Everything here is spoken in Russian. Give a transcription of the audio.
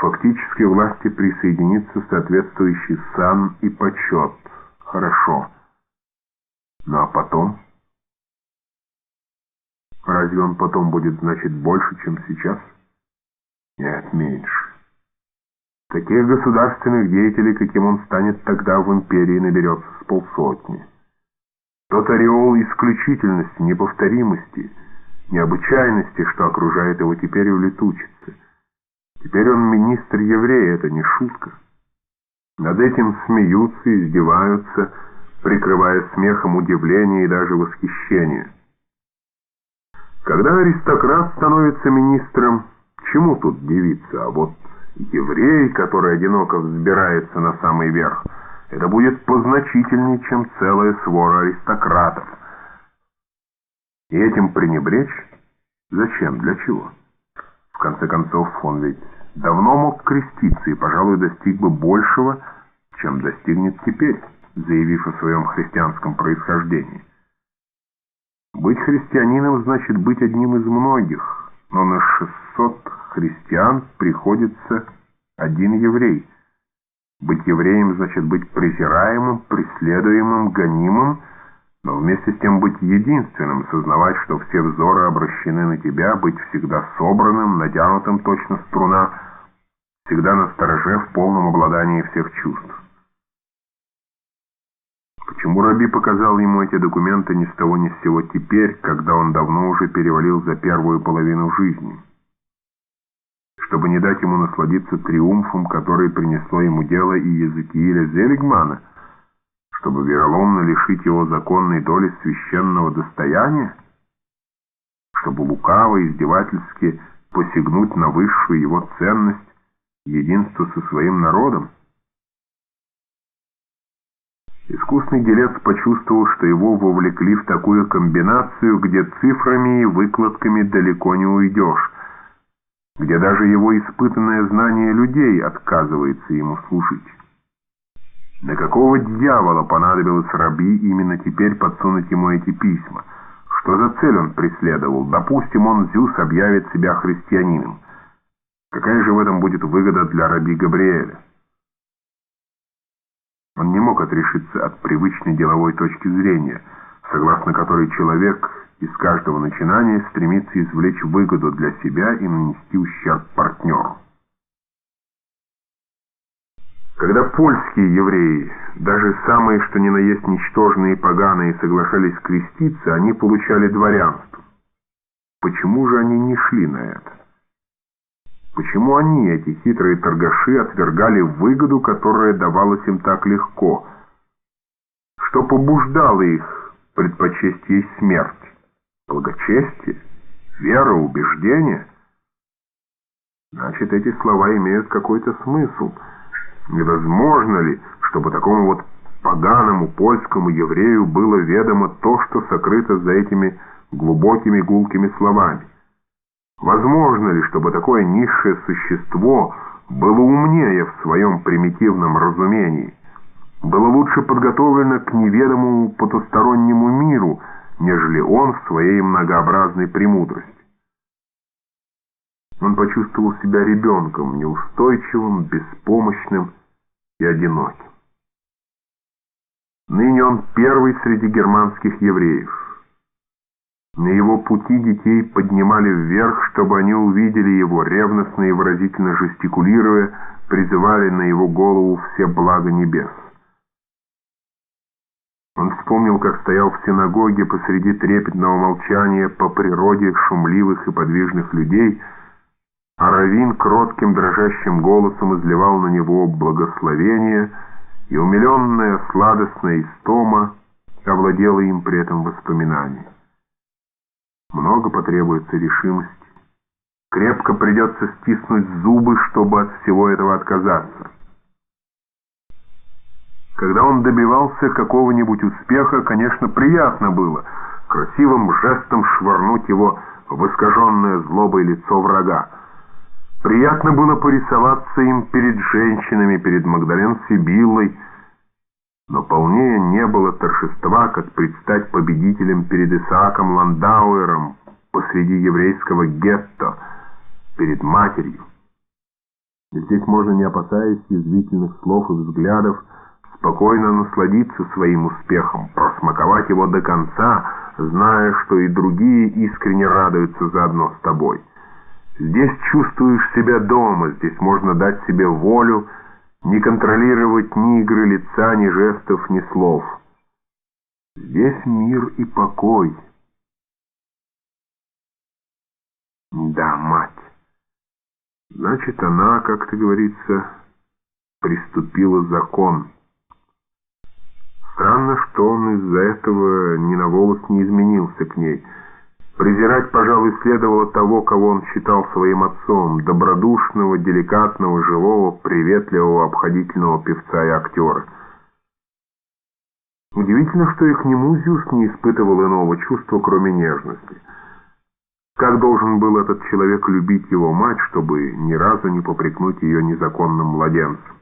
К фактической власти присоединится соответствующий сан и почет. Хорошо. Ну а потом? Разве он потом будет значить больше, чем сейчас? Нет, меньше. Таких государственных деятелей, каким он станет тогда в империи, наберется с полсотни. Тот ореол исключительности, неповторимости, необычайности, что окружает его, теперь улетучится. Теперь он министр еврей, это не шутка. Над этим смеются, издеваются, прикрывая смехом удивление и даже восхищение. Когда аристократ становится министром, чему тут дивиться, а вот еврей, который одиноко взбирается на самый верх, это будет позначительнее, чем целая свора аристократов. И этим пренебречь? Зачем? Для чего? В конце концов, он ведь давно мог креститься и, пожалуй, достиг бы большего, чем достигнет теперь, заявив о своем христианском происхождении. Быть христианином значит быть одним из многих, но на 600 христиан приходится один еврей. Быть евреем значит быть презираемым, преследуемым, гонимым, но вместе с тем быть единственным, сознавать, что все взоры обращены на тебя, быть всегда собранным, натянутым точно струна, всегда на стороже в полном обладании всех чувств. Почему Раби показал ему эти документы ни с того ни с сего теперь, когда он давно уже перевалил за первую половину жизни? Чтобы не дать ему насладиться триумфом, который принесло ему дело и Езекииля Зелигмана – чтобы вероломно лишить его законной доли священного достояния? Чтобы лукаво и издевательски посягнуть на высшую его ценность, единство со своим народом? Искусный делец почувствовал, что его вовлекли в такую комбинацию, где цифрами и выкладками далеко не уйдешь, где даже его испытанное знание людей отказывается ему служить. На какого дьявола понадобилось Раби именно теперь подсунуть ему эти письма? Что за цель он преследовал? Допустим, он, Зюс, объявит себя христианином. Какая же в этом будет выгода для Раби Габриэля? Он не мог отрешиться от привычной деловой точки зрения, согласно которой человек из каждого начинания стремится извлечь выгоду для себя и нанести ущерб партнеру. Когда польские евреи, даже самые что ни на есть ничтожные и поганые, соглашались креститься, они получали дворянство. Почему же они не шли на это? Почему они, эти хитрые торгаши, отвергали выгоду, которая давалась им так легко? Что побуждало их предпочесть ей смерть? Благочестие? Вера, убеждение? Значит, эти слова имеют какой-то смысл – Невозможно ли, чтобы такому вот поганому польскому еврею было ведомо то, что сокрыто за этими глубокими гулкими словами? Возможно ли, чтобы такое низшее существо было умнее в своем примитивном разумении, было лучше подготовлено к неведомому потустороннему миру, нежели он в своей многообразной премудрости? Он почувствовал себя ребенком, неустойчивым, беспомощным, и одиноким. Ныне он первый среди германских евреев. На его пути детей поднимали вверх, чтобы они увидели его, ревностно и выразительно жестикулируя, призывали на его голову все блага небес. Он вспомнил, как стоял в синагоге посреди трепетного молчания по природе шумливых и подвижных людей, а Равин кротким дрожащим голосом изливал на него благословение, и умиленная сладостная истома овладела им при этом воспоминание. Много потребуется решимости. Крепко придется стиснуть зубы, чтобы от всего этого отказаться. Когда он добивался какого-нибудь успеха, конечно, приятно было красивым жестом швырнуть его в искаженное злобой лицо врага. Приятно было порисоваться им перед женщинами, перед Магдален Сибиллой, но полнее не было торжества, как предстать победителем перед Исааком Ландауэром посреди еврейского гетто, перед матерью. Ведь Здесь можно, не опасаясь язвительных слов и взглядов, спокойно насладиться своим успехом, просмаковать его до конца, зная, что и другие искренне радуются заодно с тобой. Здесь чувствуешь себя дома, здесь можно дать себе волю, не контролировать ни игры лица, ни жестов, ни слов. Здесь мир и покой. Да, мать. Значит, она, как ты говорится, приступила закон. Странно, что он из-за этого ни на волос не изменился к ней. Презирать, пожалуй, следовало того, кого он считал своим отцом, добродушного, деликатного, живого, приветливого, обходительного певца и актера. Удивительно, что и к нему Зюс не испытывал иного чувства, кроме нежности. Как должен был этот человек любить его мать, чтобы ни разу не попрекнуть ее незаконным младенцем?